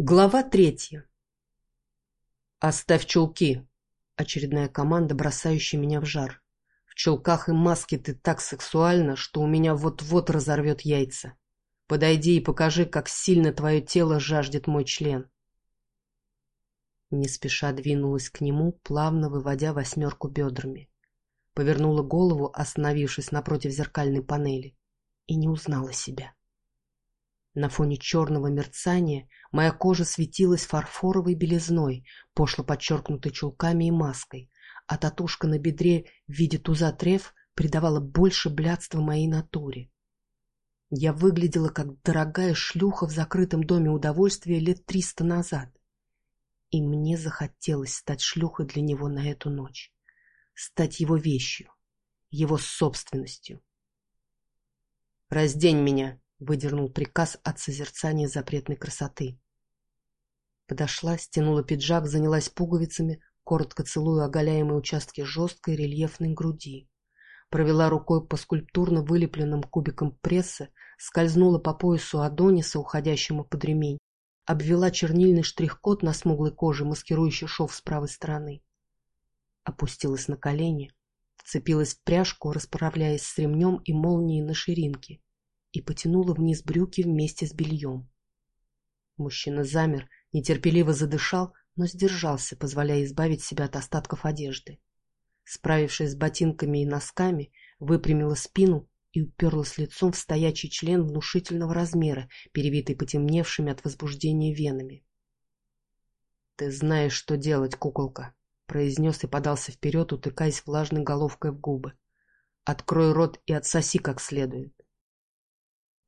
Глава третья. «Оставь чулки!» Очередная команда, бросающая меня в жар. В чулках и маске ты так сексуальна, что у меня вот-вот разорвет яйца. Подойди и покажи, как сильно твое тело жаждет мой член. Не спеша двинулась к нему, плавно выводя восьмерку бедрами. Повернула голову, остановившись напротив зеркальной панели, и не узнала себя. На фоне черного мерцания моя кожа светилась фарфоровой белизной, пошло подчеркнутой чулками и маской, а татушка на бедре в виде туза треф придавала больше блядства моей натуре. Я выглядела как дорогая шлюха в закрытом доме удовольствия лет триста назад. И мне захотелось стать шлюхой для него на эту ночь. Стать его вещью, его собственностью. «Раздень меня!» Выдернул приказ от созерцания запретной красоты. Подошла, стянула пиджак, занялась пуговицами, коротко целуя оголяемые участки жесткой рельефной груди. Провела рукой по скульптурно вылепленным кубикам пресса, скользнула по поясу Адониса, уходящему под ремень, обвела чернильный штрих-код на смуглой коже, маскирующий шов с правой стороны. Опустилась на колени, вцепилась в пряжку, расправляясь с ремнем и молнией на ширинке и потянула вниз брюки вместе с бельем. Мужчина замер, нетерпеливо задышал, но сдержался, позволяя избавить себя от остатков одежды. Справившись с ботинками и носками, выпрямила спину и уперлась лицом в стоячий член внушительного размера, перевитый потемневшими от возбуждения венами. «Ты знаешь, что делать, куколка», — произнес и подался вперед, утыкаясь влажной головкой в губы. «Открой рот и отсоси как следует».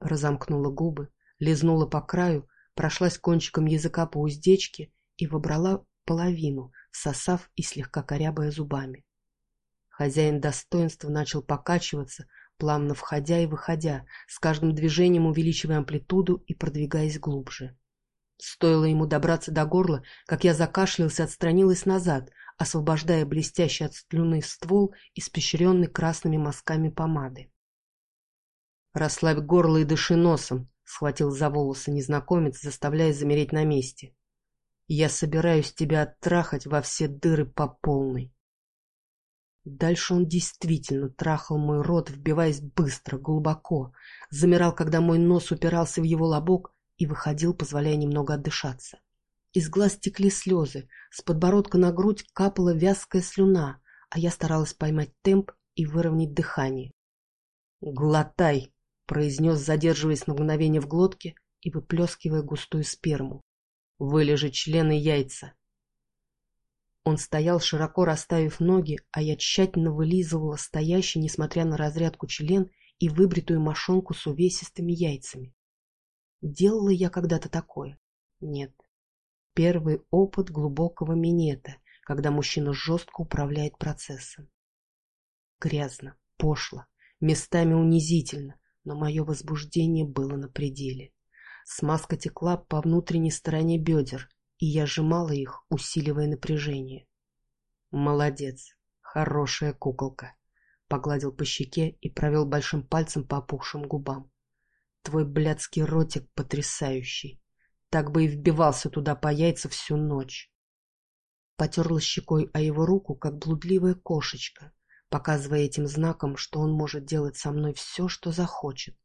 Разомкнула губы, лизнула по краю, прошлась кончиком языка по уздечке и выбрала половину, сосав и слегка корябая зубами. Хозяин достоинства начал покачиваться, плавно входя и выходя, с каждым движением увеличивая амплитуду и продвигаясь глубже. Стоило ему добраться до горла, как я закашлялся, отстранилась назад, освобождая блестящий от слюны ствол, испещренный красными мазками помады. «Расслабь горло и дыши носом», — схватил за волосы незнакомец, заставляя замереть на месте. «Я собираюсь тебя оттрахать во все дыры по полной». Дальше он действительно трахал мой рот, вбиваясь быстро, глубоко, замирал, когда мой нос упирался в его лобок и выходил, позволяя немного отдышаться. Из глаз текли слезы, с подбородка на грудь капала вязкая слюна, а я старалась поймать темп и выровнять дыхание. «Глотай!» Произнес, задерживаясь на мгновение в глотке и выплескивая густую сперму. «Вылежи члены яйца!» Он стоял, широко расставив ноги, а я тщательно вылизывала стоящий, несмотря на разрядку член и выбритую мошонку с увесистыми яйцами. Делала я когда-то такое? Нет. Первый опыт глубокого минета, когда мужчина жестко управляет процессом. Грязно, пошло, местами унизительно, но мое возбуждение было на пределе. Смазка текла по внутренней стороне бедер, и я сжимала их, усиливая напряжение. «Молодец, хорошая куколка», — погладил по щеке и провел большим пальцем по опухшим губам. «Твой блядский ротик потрясающий. Так бы и вбивался туда по яйца всю ночь». Потерла щекой о его руку, как блудливая кошечка, показывая этим знаком, что он может делать со мной все, что захочет.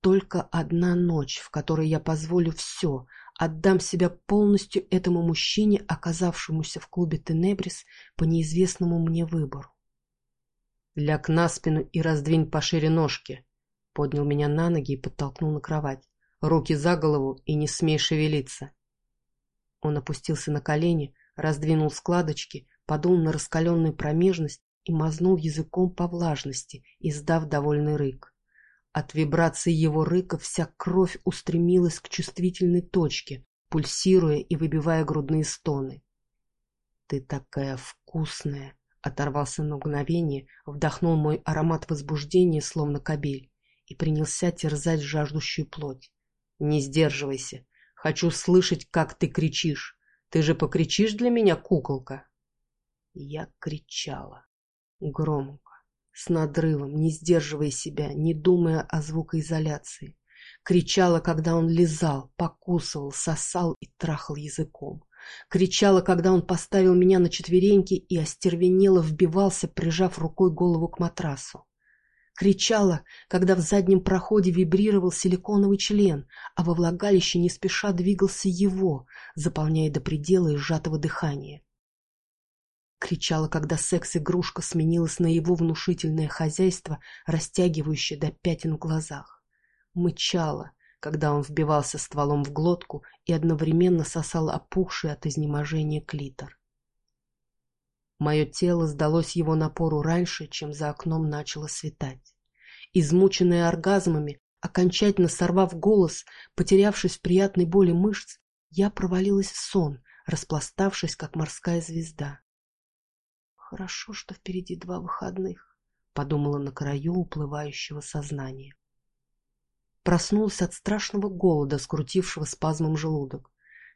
Только одна ночь, в которой я позволю все, отдам себя полностью этому мужчине, оказавшемуся в клубе Тенебрис по неизвестному мне выбору. «Ляг на спину и раздвинь пошире ножки», — поднял меня на ноги и подтолкнул на кровать. «Руки за голову и не смей шевелиться». Он опустился на колени, раздвинул складочки, подул на раскаленную промежность и мазнул языком по влажности, издав довольный рык. От вибрации его рыка вся кровь устремилась к чувствительной точке, пульсируя и выбивая грудные стоны. «Ты такая вкусная!» — оторвался на мгновение, вдохнул мой аромат возбуждения, словно кобель, и принялся терзать жаждущую плоть. «Не сдерживайся! Хочу слышать, как ты кричишь! Ты же покричишь для меня, куколка!» Я кричала. Громко, с надрывом, не сдерживая себя, не думая о звукоизоляции. Кричала, когда он лизал, покусывал, сосал и трахал языком. Кричала, когда он поставил меня на четвереньки и остервенело вбивался, прижав рукой голову к матрасу. Кричала, когда в заднем проходе вибрировал силиконовый член, а во влагалище не спеша двигался его, заполняя до предела сжатого дыхания. Кричала, когда секс-игрушка сменилась на его внушительное хозяйство, растягивающее до пятен в глазах. Мычала, когда он вбивался стволом в глотку и одновременно сосал опухший от изнеможения клитор. Мое тело сдалось его напору раньше, чем за окном начало светать. Измученная оргазмами, окончательно сорвав голос, потерявшись в приятной боли мышц, я провалилась в сон, распластавшись, как морская звезда. «Хорошо, что впереди два выходных», — подумала на краю уплывающего сознания. Проснулась от страшного голода, скрутившего спазмом желудок.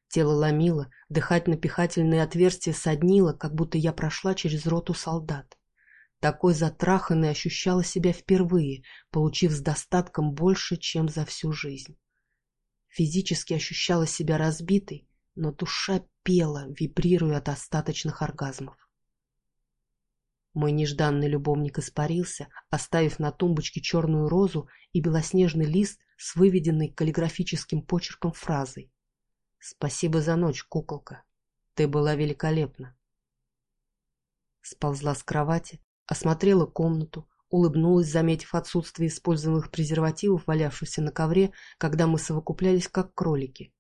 Тело ломило, дыхательно-пихательные отверстия соднило, как будто я прошла через роту солдат. Такой затраханной ощущала себя впервые, получив с достатком больше, чем за всю жизнь. Физически ощущала себя разбитой, но душа пела, вибрируя от остаточных оргазмов. Мой нежданный любовник испарился, оставив на тумбочке черную розу и белоснежный лист с выведенной каллиграфическим почерком фразой Спасибо за ночь, куколка. Ты была великолепна. Сползла с кровати, осмотрела комнату, улыбнулась, заметив отсутствие использованных презервативов, валявшихся на ковре, когда мы совокуплялись как кролики.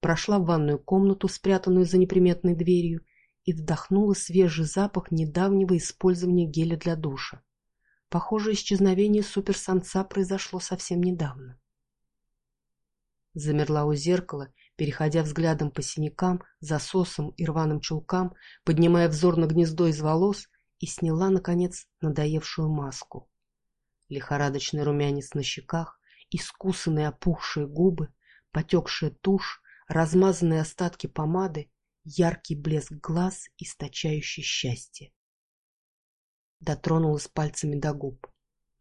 Прошла в ванную комнату, спрятанную за неприметной дверью, и вдохнула свежий запах недавнего использования геля для душа. Похоже, исчезновение суперсамца произошло совсем недавно. Замерла у зеркала переходя взглядом по синякам, засосам и рваным чулкам, поднимая взор на гнездо из волос и сняла, наконец, надоевшую маску. Лихорадочный румянец на щеках, искусанные опухшие губы, потекшая тушь, размазанные остатки помады, яркий блеск глаз, источающий счастье. Дотронулась пальцами до губ.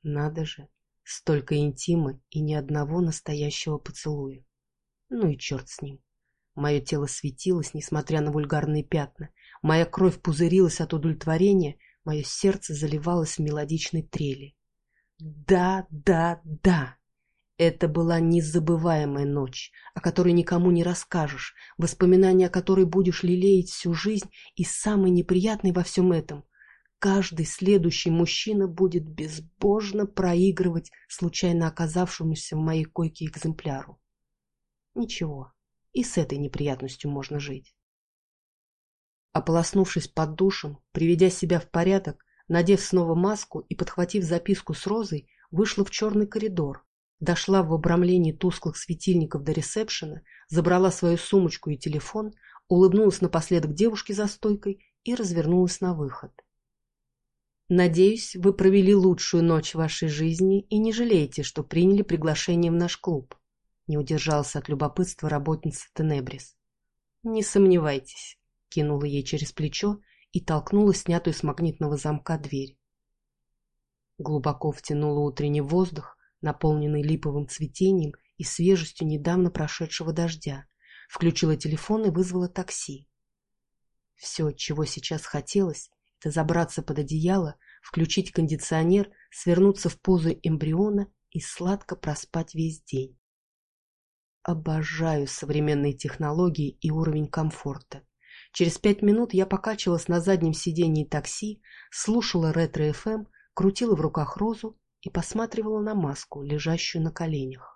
Надо же, столько интима и ни одного настоящего поцелуя. Ну и черт с ним. Мое тело светилось, несмотря на вульгарные пятна. Моя кровь пузырилась от удовлетворения, мое сердце заливалось в мелодичной трели. Да, да, да! Это была незабываемая ночь, о которой никому не расскажешь, воспоминания о которой будешь лелеять всю жизнь, и самый неприятный во всем этом — каждый следующий мужчина будет безбожно проигрывать случайно оказавшемуся в моей койке экземпляру. Ничего, и с этой неприятностью можно жить. Ополоснувшись под душем, приведя себя в порядок, надев снова маску и подхватив записку с розой, вышла в черный коридор, дошла в обрамлении тусклых светильников до ресепшена, забрала свою сумочку и телефон, улыбнулась напоследок девушке за стойкой и развернулась на выход. Надеюсь, вы провели лучшую ночь в вашей жизни и не жалеете, что приняли приглашение в наш клуб. Не удержался от любопытства работница Тенебрис. «Не сомневайтесь», — кинула ей через плечо и толкнула снятую с магнитного замка дверь. Глубоко втянула утренний воздух, наполненный липовым цветением и свежестью недавно прошедшего дождя, включила телефон и вызвала такси. Все, чего сейчас хотелось, это забраться под одеяло, включить кондиционер, свернуться в позу эмбриона и сладко проспать весь день. Обожаю современные технологии и уровень комфорта. Через пять минут я покачивалась на заднем сидении такси, слушала ретро-ФМ, крутила в руках розу и посматривала на маску, лежащую на коленях.